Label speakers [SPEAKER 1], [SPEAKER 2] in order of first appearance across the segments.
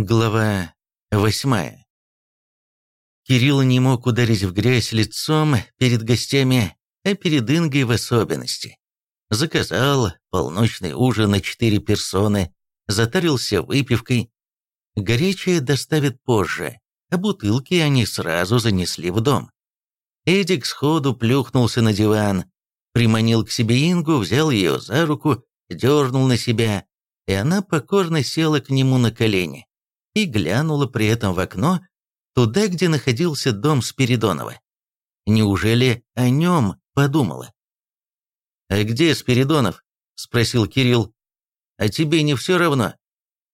[SPEAKER 1] Глава восьмая. Кирилл не мог ударить в грязь лицом перед гостями, а перед Ингой в особенности. Заказал полночный ужин на четыре персоны, затарился выпивкой. Горячее доставят позже, а бутылки они сразу занесли в дом. Эдик сходу плюхнулся на диван, приманил к себе Ингу, взял ее за руку, дернул на себя, и она покорно села к нему на колени и глянула при этом в окно, туда, где находился дом Спиридонова. Неужели о нем подумала? «А где Спиридонов?» – спросил Кирилл. «А тебе не все равно?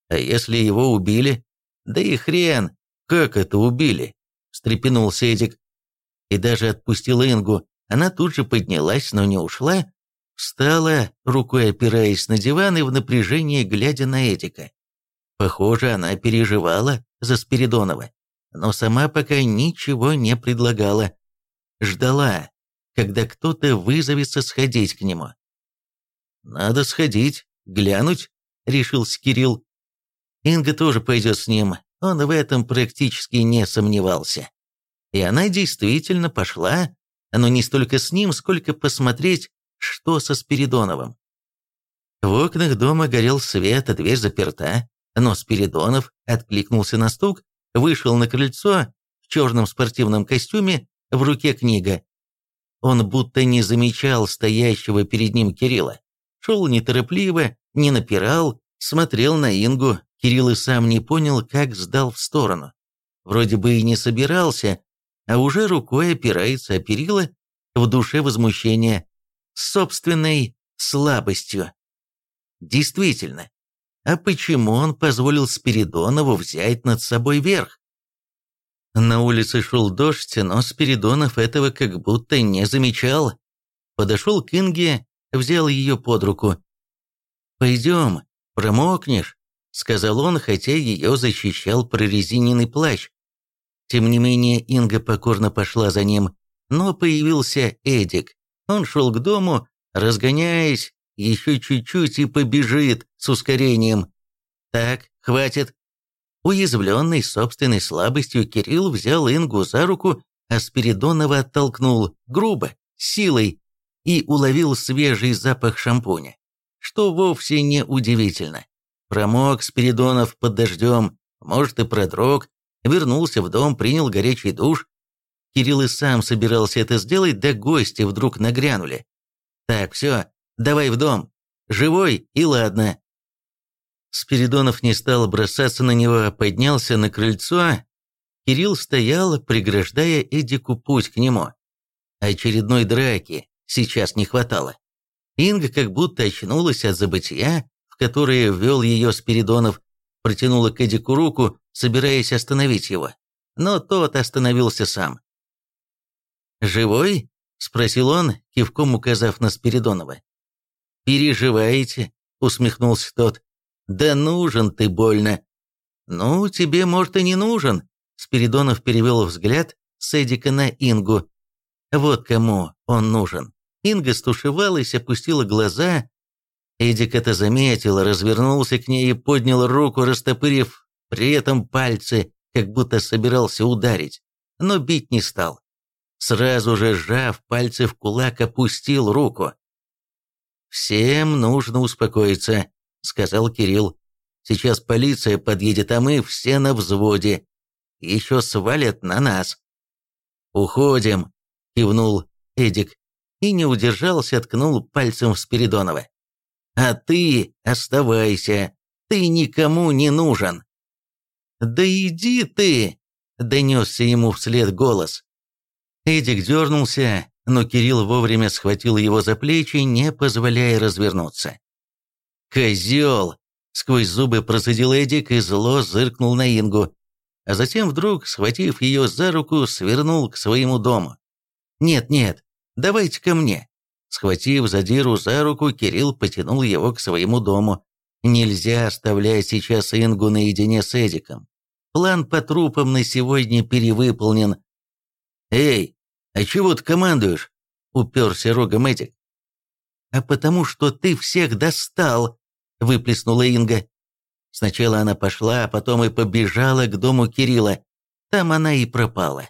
[SPEAKER 1] А если его убили?» «Да и хрен! Как это убили?» – встрепенулся Эдик. И даже отпустил Ингу. Она тут же поднялась, но не ушла. Встала, рукой опираясь на диван и в напряжении глядя на Эдика. Похоже, она переживала за Спиридонова, но сама пока ничего не предлагала. Ждала, когда кто-то вызовется сходить к нему. «Надо сходить, глянуть», — решился Кирилл. Инга тоже пойдет с ним, он в этом практически не сомневался. И она действительно пошла, но не столько с ним, сколько посмотреть, что со Спиридоновым. В окнах дома горел свет, а дверь заперта. Но Спиридонов откликнулся на стук, вышел на крыльцо в черном спортивном костюме, в руке книга. Он будто не замечал стоящего перед ним Кирилла. Шел неторопливо, не напирал, смотрел на Ингу. Кирилл и сам не понял, как сдал в сторону. Вроде бы и не собирался, а уже рукой опирается о перила, в душе возмущение, собственной слабостью. Действительно, а почему он позволил Спиридонову взять над собой верх? На улице шел дождь, но Спиридонов этого как будто не замечал. Подошел к Инге, взял ее под руку. «Пойдем, промокнешь», — сказал он, хотя ее защищал прорезиненный плащ. Тем не менее Инга покорно пошла за ним, но появился Эдик. Он шел к дому, разгоняясь, еще чуть-чуть и побежит с ускорением. Так, хватит. Уязвленный собственной слабостью, Кирилл взял Ингу за руку, а Спиридонова оттолкнул, грубо, силой, и уловил свежий запах шампуня. Что вовсе не удивительно. Промок Спиридонов под дождем, может и продрог, вернулся в дом, принял горячий душ. Кирилл и сам собирался это сделать, да гости вдруг нагрянули. «Так, все, Давай в дом. Живой и ладно». Спиридонов не стал бросаться на него, а поднялся на крыльцо. Кирилл стоял, преграждая Эдику путь к нему. Очередной драки сейчас не хватало. Инга как будто очнулась от забытия, в которое ввел ее Спиридонов, протянула к Эдику руку, собираясь остановить его. Но тот остановился сам. «Живой?» – спросил он, кивком указав на Спиридонова. «Переживаете?» — усмехнулся тот. «Да нужен ты больно». «Ну, тебе, может, и не нужен», — Спиридонов перевел взгляд с Эдика на Ингу. «Вот кому он нужен». Инга стушевалась, опустила глаза. Эдик это заметил, развернулся к ней и поднял руку, растопырив при этом пальцы, как будто собирался ударить, но бить не стал. Сразу же, сжав пальцы в кулак, опустил руку. «Всем нужно успокоиться», — сказал Кирилл. «Сейчас полиция подъедет, а мы все на взводе. Еще свалят на нас». «Уходим», — кивнул Эдик и не удержался, ткнул пальцем в Спиридонова. «А ты оставайся, ты никому не нужен». «Да иди ты!» — донесся ему вслед голос. Эдик дернулся, но Кирилл вовремя схватил его за плечи, не позволяя развернуться. «Козел!» — сквозь зубы процедил Эдик и зло зыркнул на Ингу, а затем вдруг, схватив ее за руку, свернул к своему дому. «Нет-нет, давайте ко мне!» Схватив задиру за руку, Кирилл потянул его к своему дому. Нельзя оставлять сейчас Ингу наедине с Эдиком. План по трупам на сегодня перевыполнен. «Эй, «А чего ты командуешь?» — уперся рогом Эдик. «А потому что ты всех достал!» — выплеснула Инга. Сначала она пошла, а потом и побежала к дому Кирилла. Там она и пропала.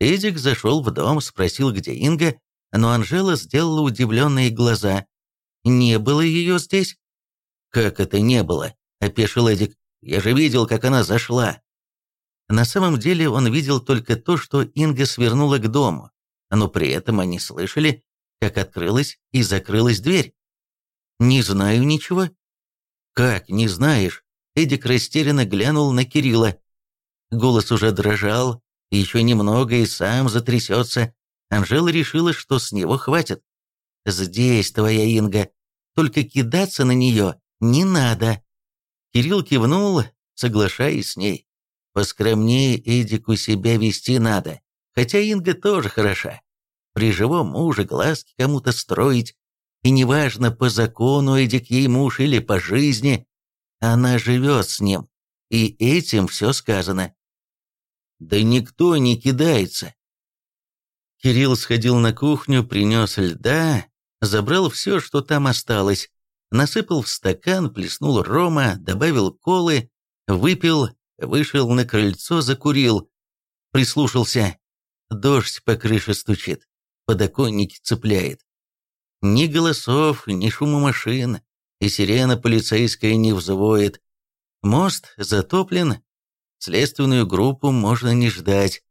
[SPEAKER 1] Эдик зашел в дом, спросил, где Инга, но Анжела сделала удивленные глаза. «Не было ее здесь?» «Как это не было?» – опешил Эдик. «Я же видел, как она зашла». На самом деле он видел только то, что Инга свернула к дому, но при этом они слышали, как открылась и закрылась дверь. «Не знаю ничего». «Как, не знаешь?» Эдик растерянно глянул на Кирилла. Голос уже дрожал, еще немного и сам затрясется. Анжела решила, что с него хватит. «Здесь твоя Инга, только кидаться на нее не надо». Кирилл кивнул, соглашаясь с ней. Поскромнее Эдику себя вести надо, хотя Инга тоже хороша. При живом муже глазки кому-то строить, и неважно, по закону Эдик ей муж или по жизни, она живет с ним, и этим все сказано. Да никто не кидается. Кирилл сходил на кухню, принес льда, забрал все, что там осталось, насыпал в стакан, плеснул рома, добавил колы, выпил Вышел на крыльцо, закурил. Прислушался. Дождь по крыше стучит. Подоконники цепляет. Ни голосов, ни шума машин, и сирена полицейская не взвоет. Мост затоплен. Следственную группу можно не ждать.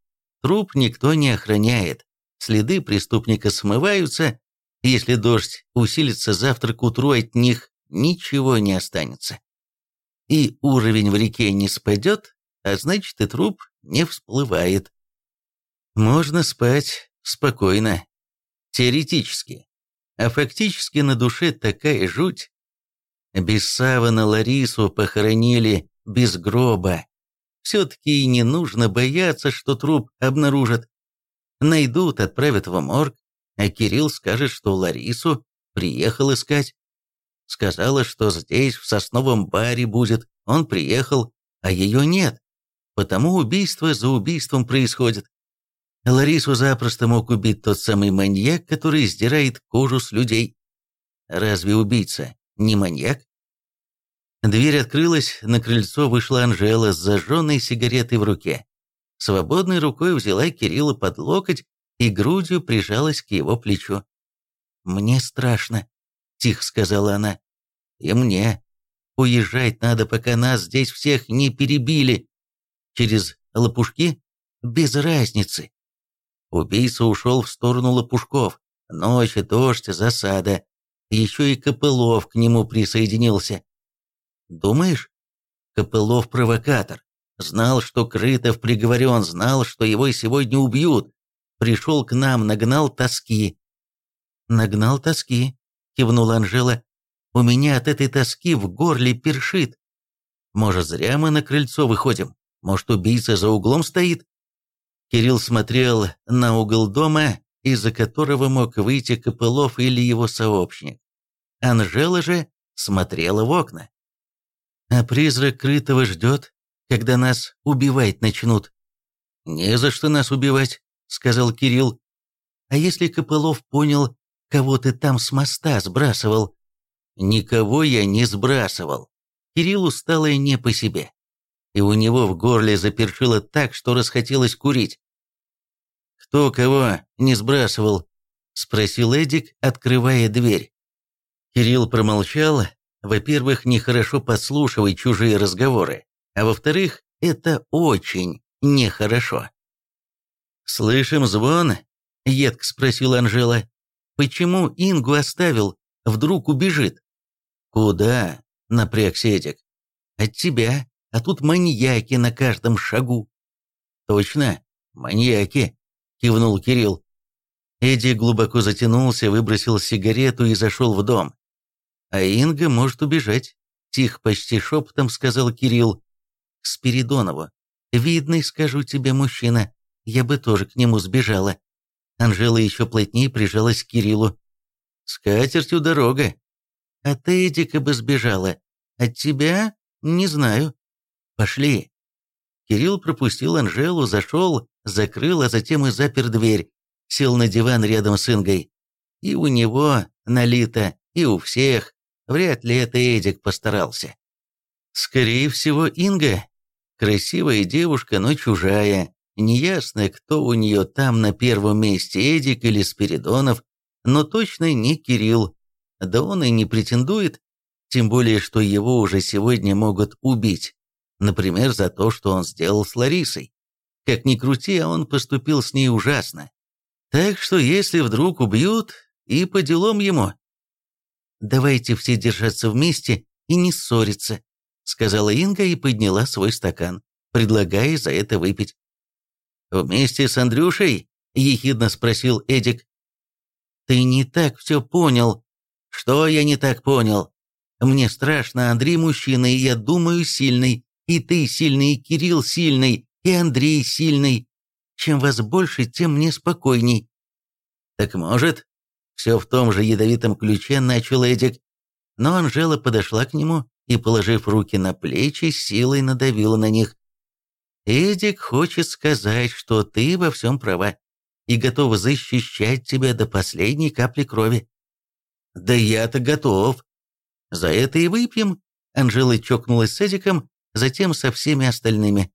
[SPEAKER 1] Труп никто не охраняет. Следы преступника смываются. Если дождь усилится завтра к утру, от них ничего не останется и уровень в реке не спадет, а значит и труп не всплывает. Можно спать спокойно. Теоретически. А фактически на душе такая жуть. Без савана Ларису похоронили без гроба. Все-таки не нужно бояться, что труп обнаружат. Найдут, отправят в морг, а Кирилл скажет, что Ларису приехал искать. Сказала, что здесь, в сосновом баре будет. Он приехал, а ее нет. Потому убийство за убийством происходит. Ларису запросто мог убить тот самый маньяк, который сдирает кожу с людей. Разве убийца не маньяк? Дверь открылась, на крыльцо вышла Анжела с зажженной сигаретой в руке. Свободной рукой взяла Кирилла под локоть и грудью прижалась к его плечу. «Мне страшно», — тихо сказала она. «И мне. Уезжать надо, пока нас здесь всех не перебили. Через лопушки? Без разницы». Убийца ушел в сторону лопушков. Ночь, дождь, засада. Еще и Копылов к нему присоединился. «Думаешь?» Копылов провокатор. Знал, что Крытов приговорен, знал, что его сегодня убьют. Пришел к нам, нагнал тоски. Нагнал тоски кивнула Анжела. «У меня от этой тоски в горле першит. Может, зря мы на крыльцо выходим? Может, убийца за углом стоит?» Кирилл смотрел на угол дома, из-за которого мог выйти Копылов или его сообщник. Анжела же смотрела в окна. «А призрак Крытого ждет, когда нас убивать начнут». «Не за что нас убивать», — сказал Кирилл. «А если Копылов понял, кого ты там с моста сбрасывал?» «Никого я не сбрасывал». Кириллу стало не по себе. И у него в горле запершило так, что расхотелось курить. «Кто кого не сбрасывал?» – спросил Эдик, открывая дверь. Кирилл промолчал. Во-первых, нехорошо подслушивать чужие разговоры, а во-вторых, это очень нехорошо. «Слышим звон?» – едко спросила Анжела. Почему Ингу оставил? Вдруг убежит? Куда? Напрягся Эдик. От тебя. А тут маньяки на каждом шагу. Точно, маньяки, кивнул Кирилл. Эдди глубоко затянулся, выбросил сигарету и зашел в дом. А Инга может убежать, тихо, почти шепотом сказал Кирилл. К Спиридонову. Видный, скажу тебе, мужчина. Я бы тоже к нему сбежала. Анжела еще плотнее прижалась к Кириллу. «С катертью дорога. А ты, Эдика, бы сбежала. От тебя? Не знаю. Пошли». Кирилл пропустил Анжелу, зашел, закрыл, а затем и запер дверь. Сел на диван рядом с Ингой. И у него налито, и у всех. Вряд ли это Эдик постарался. Скорее всего, Инга. Красивая девушка, но чужая. Неясно, кто у нее там на первом месте, Эдик или Спиридонов, но точно не Кирилл. Да он и не претендует, тем более, что его уже сегодня могут убить. Например, за то, что он сделал с Ларисой. Как ни крути, а он поступил с ней ужасно. Так что если вдруг убьют, и по делам ему. «Давайте все держаться вместе и не ссориться», сказала Инга и подняла свой стакан, предлагая за это выпить. «Вместе с Андрюшей?» – ехидно спросил Эдик. «Ты не так все понял». «Что я не так понял?» «Мне страшно, Андрей мужчина, и я думаю сильный. И ты сильный, и Кирилл сильный, и Андрей сильный. Чем вас больше, тем мне спокойней». «Так может?» Все в том же ядовитом ключе начал Эдик. Но Анжела подошла к нему и, положив руки на плечи, силой надавила на них. «Эдик хочет сказать, что ты во всем права и готова защищать тебя до последней капли крови». «Да я-то готов. За это и выпьем», — Анжела чокнулась с Эдиком, затем со всеми остальными.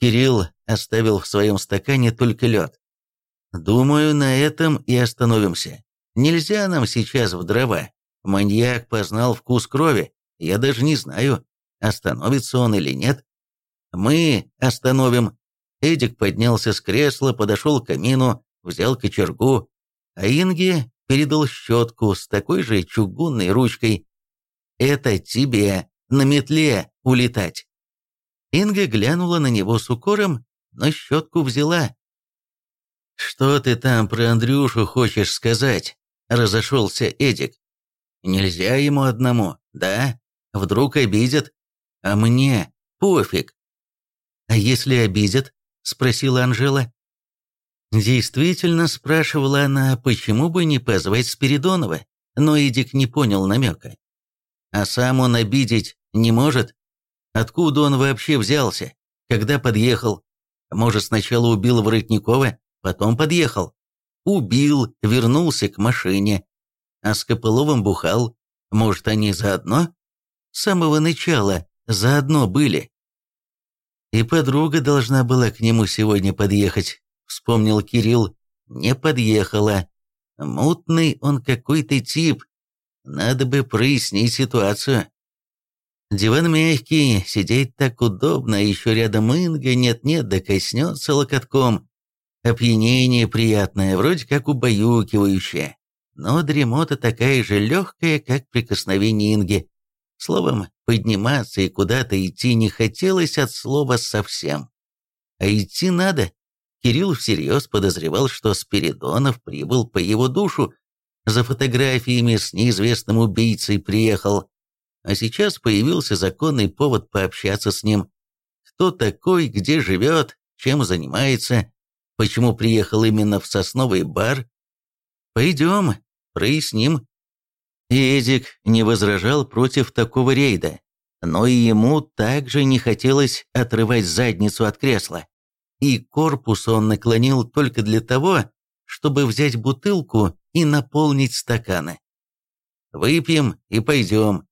[SPEAKER 1] Кирилл оставил в своем стакане только лед. «Думаю, на этом и остановимся. Нельзя нам сейчас в дрова. Маньяк познал вкус крови. Я даже не знаю, остановится он или нет. Мы остановим». Эдик поднялся с кресла, подошел к камину, взял кочергу, а Инге передал щетку с такой же чугунной ручкой. «Это тебе на метле улетать». Инга глянула на него с укором, но щетку взяла. «Что ты там про Андрюшу хочешь сказать?» – разошелся Эдик. «Нельзя ему одному, да? Вдруг обидят? А мне пофиг». «А если обидят?» – спросила Анжела. Действительно, спрашивала она, почему бы не позвать Спиридонова, но Эдик не понял намека. А сам он обидеть не может? Откуда он вообще взялся? Когда подъехал? Может, сначала убил Воротникова, потом подъехал? Убил, вернулся к машине. А с Копыловым бухал. Может, они заодно? С самого начала заодно были. И подруга должна была к нему сегодня подъехать, вспомнил Кирилл. Не подъехала. Мутный он какой-то тип. Надо бы прояснить ситуацию. Диван мягкий, сидеть так удобно, а еще рядом Инга нет-нет, да коснется локотком. Опьянение приятное, вроде как убаюкивающее. Но дремота такая же легкая, как прикосновение Инги. Словом, подниматься и куда-то идти не хотелось от слова совсем. А идти надо. Кирилл всерьез подозревал, что Спиридонов прибыл по его душу, за фотографиями с неизвестным убийцей приехал. А сейчас появился законный повод пообщаться с ним. Кто такой, где живет, чем занимается, почему приехал именно в сосновый бар. Пойдем, проясним. И Эдик не возражал против такого рейда, но и ему также не хотелось отрывать задницу от кресла. И корпус он наклонил только для того, чтобы взять бутылку и наполнить стаканы. «Выпьем и пойдем».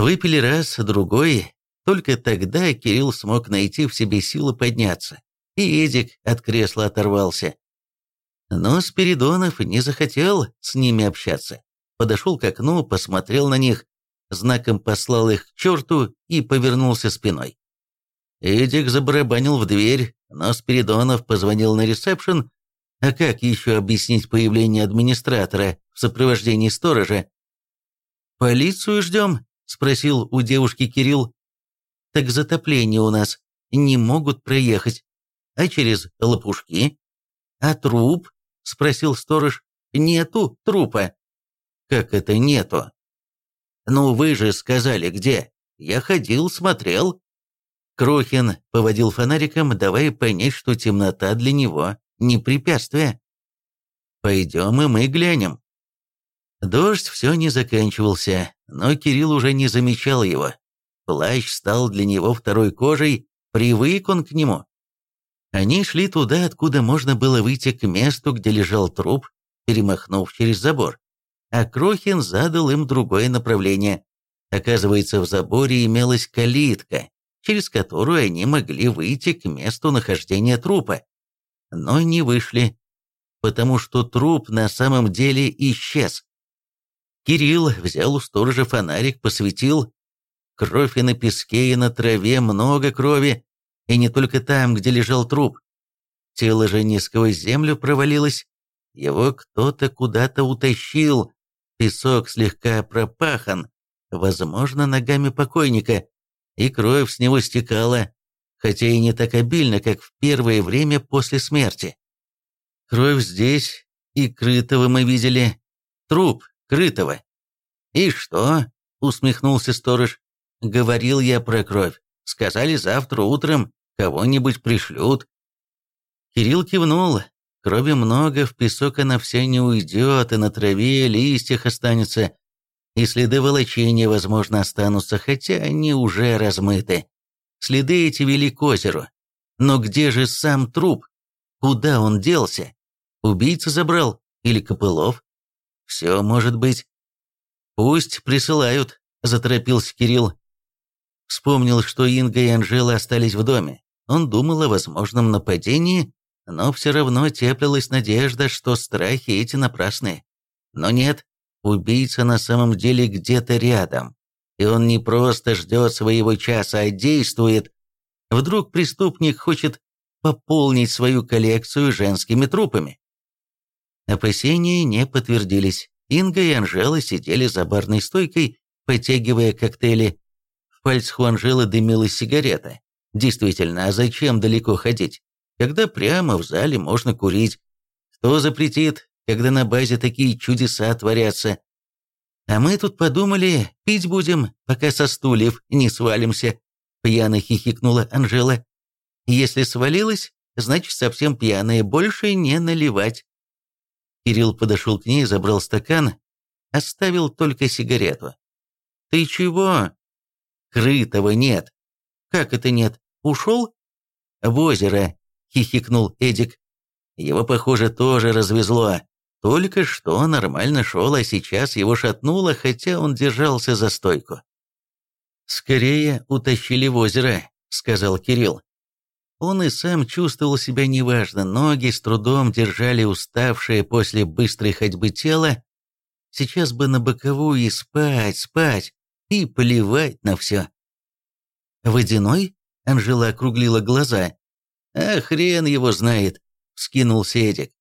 [SPEAKER 1] Выпили раз, другой. Только тогда Кирилл смог найти в себе силы подняться, и Эдик от кресла оторвался. Но Спиридонов не захотел с ними общаться подошел к окну, посмотрел на них, знаком послал их к черту и повернулся спиной. Эдик забарабанил в дверь, но Спиридонов позвонил на ресепшн, а как еще объяснить появление администратора в сопровождении сторожа? «Полицию ждем?» – спросил у девушки Кирилл. «Так затопление у нас. Не могут проехать. А через лопушки?» «А труп?» – спросил сторож. «Нету трупа». Как это нету? Ну вы же сказали, где? Я ходил, смотрел. Крохин поводил фонариком, давая понять, что темнота для него не препятствие. Пойдем и мы глянем. Дождь все не заканчивался, но Кирилл уже не замечал его. Плащ стал для него второй кожей, привык он к нему. Они шли туда, откуда можно было выйти к месту, где лежал труп, перемахнув через забор а Крохин задал им другое направление. Оказывается, в заборе имелась калитка, через которую они могли выйти к месту нахождения трупа. Но не вышли, потому что труп на самом деле исчез. Кирилл взял у сторожа фонарик, посветил. Кровь и на песке, и на траве, много крови, и не только там, где лежал труп. Тело же сквозь землю провалилось, его кто-то куда-то утащил, песок слегка пропахан, возможно, ногами покойника, и кровь с него стекала, хотя и не так обильно, как в первое время после смерти. Кровь здесь, и Крытого мы видели. Труп Крытого. «И что?» — усмехнулся сторож. «Говорил я про кровь. Сказали, завтра утром кого-нибудь пришлют». Кирилл кивнул. Крови много, в песок она вся не уйдет, и на траве, листьях останется, и следы волочения, возможно, останутся, хотя они уже размыты. Следы эти вели к озеру. Но где же сам труп? Куда он делся? Убийца забрал? Или Копылов? Все может быть. Пусть присылают, заторопился Кирилл. Вспомнил, что Инга и Анжела остались в доме. Он думал о возможном нападении, но все равно теплилась надежда, что страхи эти напрасны. Но нет, Убийца на самом деле где-то рядом, и он не просто ждет своего часа, а действует. Вдруг преступник хочет пополнить свою коллекцию женскими трупами. Опасения не подтвердились. Инга и Анжела сидели за барной стойкой, потягивая коктейли. В пальцах у Анжелы дымилась сигарета. Действительно, а зачем далеко ходить, когда прямо в зале можно курить? Кто запретит, когда на базе такие чудеса творятся. А мы тут подумали, пить будем, пока со стульев не свалимся», — пьяно хихикнула Анжела. «Если свалилась, значит, совсем пьяная, больше не наливать». Кирилл подошел к ней, забрал стакан, оставил только сигарету. «Ты чего?» «Крытого нет». «Как это нет? Ушел?» «В озеро», — хихикнул Эдик. «Его, похоже, тоже развезло. Только что нормально шел, а сейчас его шатнуло, хотя он держался за стойку. «Скорее утащили в озеро», — сказал Кирилл. Он и сам чувствовал себя неважно, ноги с трудом держали уставшее после быстрой ходьбы тело. Сейчас бы на боковую и спать, спать, и плевать на все. «Водяной?» — Анжела округлила глаза. «А хрен его знает», — скинулся Эдик.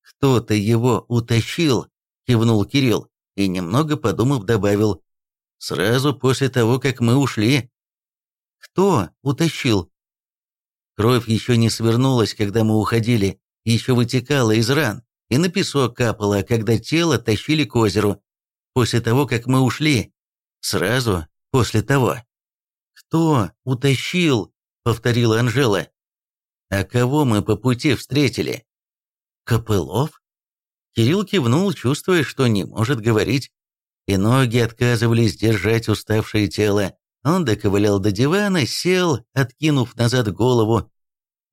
[SPEAKER 1] «Кто-то его утащил», — кивнул Кирилл и, немного подумав, добавил, «сразу после того, как мы ушли». «Кто утащил?» Кровь еще не свернулась, когда мы уходили, еще вытекала из ран, и на песок капала, когда тело тащили к озеру. После того, как мы ушли. Сразу после того. «Кто утащил?» — повторила Анжела. «А кого мы по пути встретили?» Копылов? Кирилл кивнул, чувствуя, что не может говорить, и ноги отказывались держать уставшее тело. Он доковылял до дивана, сел, откинув назад голову.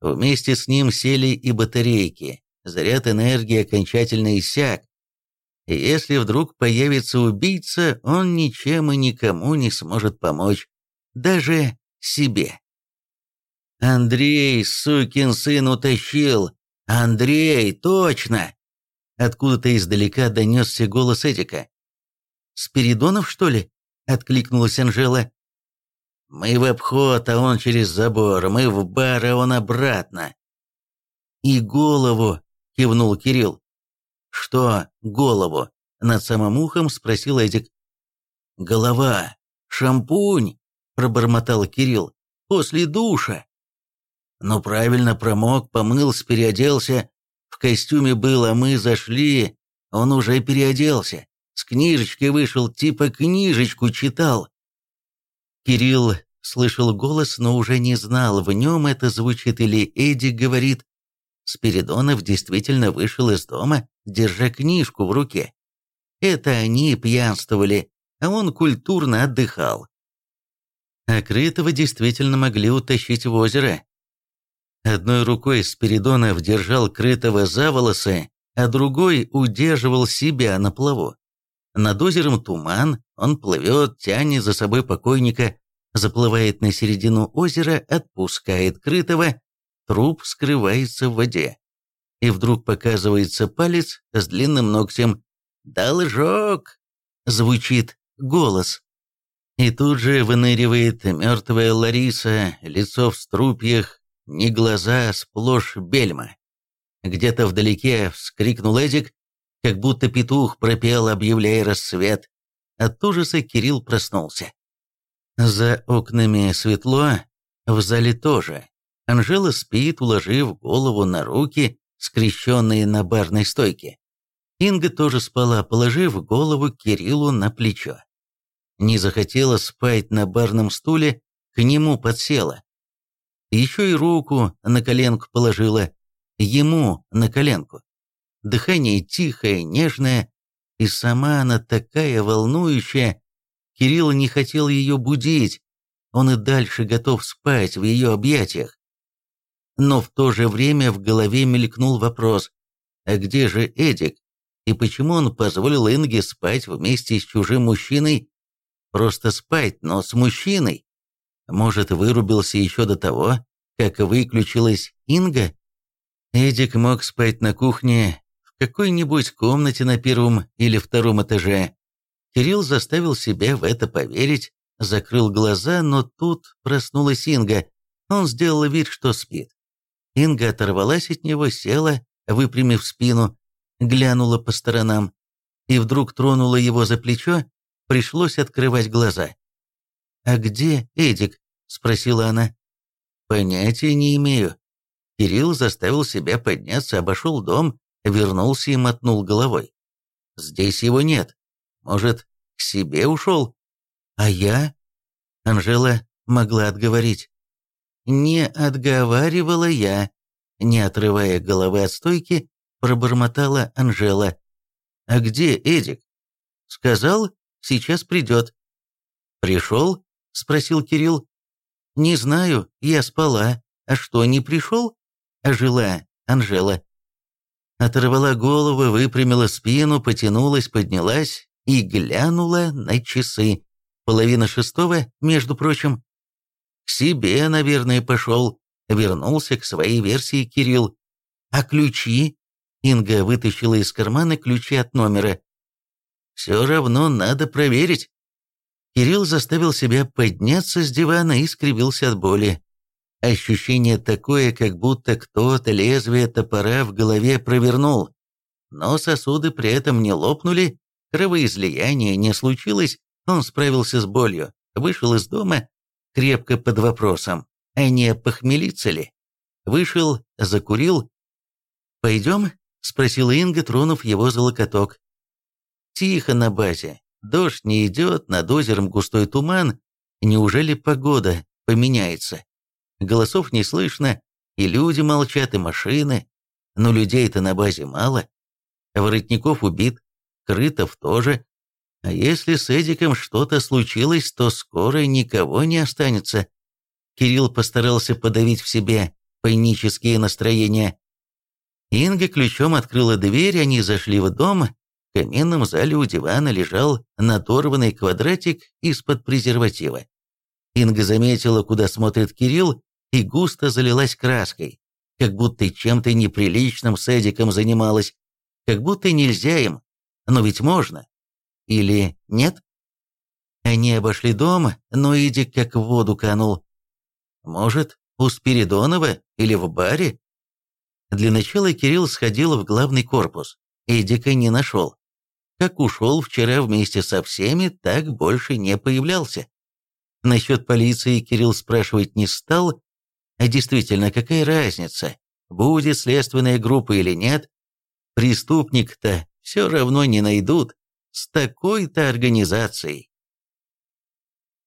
[SPEAKER 1] Вместе с ним сели и батарейки. Заряд энергии окончательно иссяк. И если вдруг появится убийца, он ничем и никому не сможет помочь. Даже себе. Андрей, сукин сын, утащил. «Андрей, точно!» Откуда-то издалека донесся голос Эдика. «Спиридонов, что ли?» — откликнулась Анжела. «Мы в обход, а он через забор, мы в бар, а он обратно». «И голову!» — кивнул Кирилл. «Что голову?» — над самым ухом спросил Эдик. «Голова! Шампунь!» — пробормотал Кирилл. «После душа!» Ну правильно промок, помылся, переоделся. В костюме был, а мы зашли, он уже переоделся. С книжечкой вышел, типа книжечку читал. Кирилл слышал голос, но уже не знал, в нем это звучит или Эдик говорит. Спиридонов действительно вышел из дома, держа книжку в руке. Это они пьянствовали, а он культурно отдыхал. А Крытого действительно могли утащить в озеро, Одной рукой Спиридонов держал крытого за волосы, а другой удерживал себя на плаву. Над озером туман, он плывет, тянет за собой покойника, заплывает на середину озера, отпускает крытого, труп скрывается в воде. И вдруг показывается палец с длинным ногтем. «Должок!» — звучит голос. И тут же выныривает мертвая Лариса, лицо в струпьях, не глаза, сплошь бельма. Где-то вдалеке вскрикнул Эдик, как будто петух пропел, объявляя рассвет. От ужаса Кирилл проснулся. За окнами светло, в зале тоже. Анжела спит, уложив голову на руки, скрещенные на барной стойке. Инга тоже спала, положив голову Кириллу на плечо. Не захотела спать на барном стуле, к нему подсела. Еще и руку на коленку положила, ему на коленку. Дыхание тихое, нежное, и сама она такая волнующая. Кирилл не хотел ее будить, он и дальше готов спать в ее объятиях. Но в то же время в голове мелькнул вопрос, а где же Эдик? И почему он позволил Инге спать вместе с чужим мужчиной? Просто спать, но с мужчиной. Может, вырубился еще до того, как выключилась Инга? Эдик мог спать на кухне какой-нибудь комнате на первом или втором этаже. Кирилл заставил себя в это поверить, закрыл глаза, но тут проснулась Инга. Он сделал вид, что спит. Инга оторвалась от него, села, выпрямив спину, глянула по сторонам и вдруг тронула его за плечо, пришлось открывать глаза. «А где Эдик?» — спросила она. «Понятия не имею». Кирилл заставил себя подняться, обошел дом, вернулся и мотнул головой. «Здесь его нет. Может, к себе ушел? А я?» Анжела могла отговорить. «Не отговаривала я», — не отрывая головы от стойки, пробормотала Анжела. «А где Эдик?» «Сказал, сейчас придет». «Пришел?» — спросил Кирилл. «Не знаю, я спала. А что, не пришел?» — ожила Анжела. Оторвала голову, выпрямила спину, потянулась, поднялась и глянула на часы. Половина шестого, между прочим. К себе, наверное, пошел. Вернулся к своей версии Кирилл. А ключи? Инга вытащила из кармана ключи от номера. Все равно надо проверить. Кирилл заставил себя подняться с дивана и скривился от боли. Ощущение такое, как будто кто-то лезвие топора в голове провернул. Но сосуды при этом не лопнули, кровоизлияния не случилось, он справился с болью, вышел из дома крепко под вопросом, а не похмелиться ли? Вышел, закурил. «Пойдем?» — спросила Инга, тронув его за локоток. «Тихо на базе. Дождь не идет, над озером густой туман. Неужели погода поменяется? Голосов не слышно, и люди молчат, и машины. Но людей-то на базе мало. Воротников убит, Крытов тоже. А если с Эдиком что-то случилось, то скоро никого не останется. Кирилл постарался подавить в себе панические настроения. Инга ключом открыла дверь, они зашли в дом. В каменном зале у дивана лежал надорванный квадратик из-под презерватива. Инга заметила, куда смотрит Кирилл, и густо залилась краской, как будто чем-то неприличным с Эдиком занималась, как будто нельзя им, но ведь можно. Или нет? Они обошли дом, но Эдик как в воду канул. Может, у Спиридонова или в баре? Для начала Кирилл сходил в главный корпус. Эдика не нашел. Как ушел вчера вместе со всеми, так больше не появлялся. Насчет полиции Кирилл спрашивать не стал. А действительно, какая разница, будет следственная группа или нет? Преступник-то все равно не найдут с такой-то организацией.